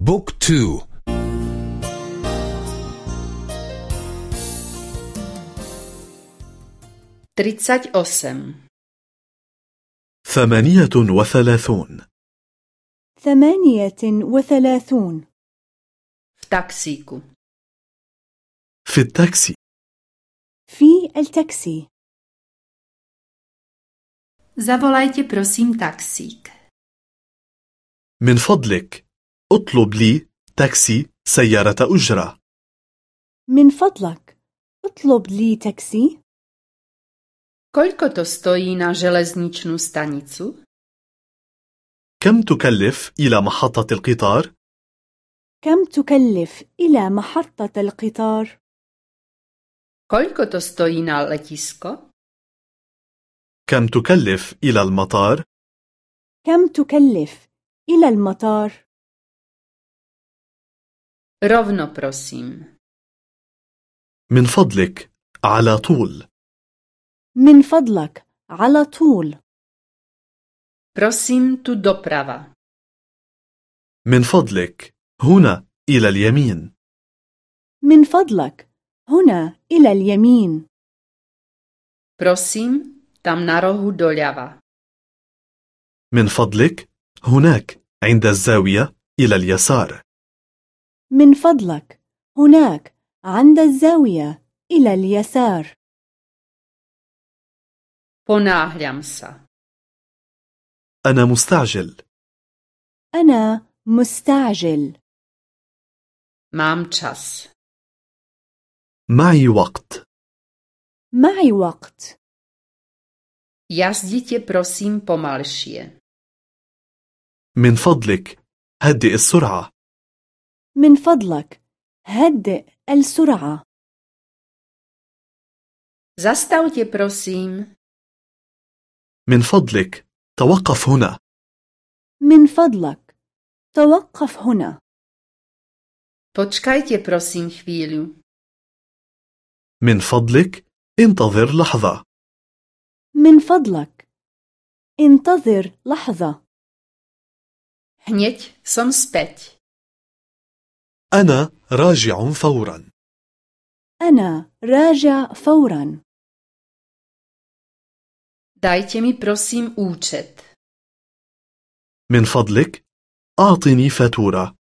Book two. Tridsaťosem. ثمانية وثلاثون. ثمانية وثلاثون. V taxíku في التاكسي. في التاكسي. Zavolajte prosím taxík. من فضلك. اطلب لي تاكسي سيارة أجرة من فضلك اطلب لي تاكسي Koľko to stojí na železničnú stanicu? كم تكلف إلى محطة القطار؟ كم تكلف إلى محطة القطار Koľko to stojí na letisko? كم تكلف إلى المطار؟ كم تكلف إلى المطار Rovno prosím. من فضلك على طول من فضلك على طول Prosím tu doprava. من فضلك هنا إلى اليمين من فضلك هنا إلى اليمين Prosím, tam na rohu doľava. من فضلك هناك عند الزاوية إلى اليسار من فضلك. هناك عند الزاوية إلى اليسار. أنا مستعجل. أنا مستعجل. Čas. معي وقت. معي وقت. Jazdite prosím pomalšie. من فضلك. هدئ السرعة. من فضلك هدئ السرعة Zastavte prosím. من فضلك توقف هنا من فضلك توقف هنا Počkajte prosím chvíľu. من فضلك انتظر لحظة من فضلك انتظر لحظة Hneď som späť. أنا راجع فورا. أنا راجع فورا. Dajte mi prosím účet. من فضلك أعطني فاتورة.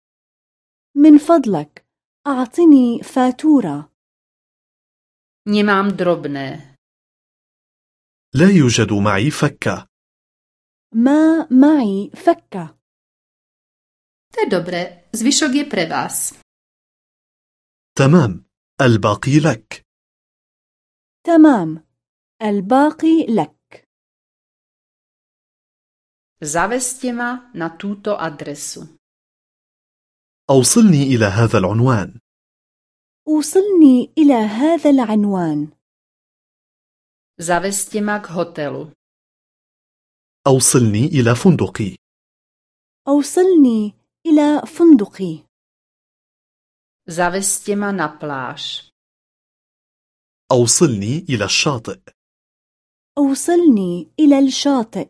من فضلك أعطني فاتورة. Nemám drobné. لا يوجد معي فكة. ما معي فكة. To je dobré, zvyšok je pre vás. تمام. الباقي لك. تمام. الباقي لك. Zaveste ma na túto adresu. أوصلني إلى هذا العنوان. وصلني إلى هذا العنوان. Zaveste ma k hotelu. أوصلني إلى فندقي. أوصلني إلى فندقي Zaveste ma na pláž. أوصلني إلى الشاطئ. أوصلني إلى الشاطئ.